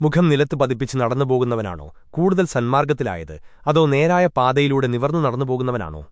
മുഖം നിലത്ത് പതിപ്പിച്ച് നടന്നുപോകുന്നവനാണോ? കൂടുതൽ സന്മാർഗത്തിലായത് അതോ നേരായ പാതയിലൂടെ നിവർന്നു നടന്നുപോകുന്നവനാണോ?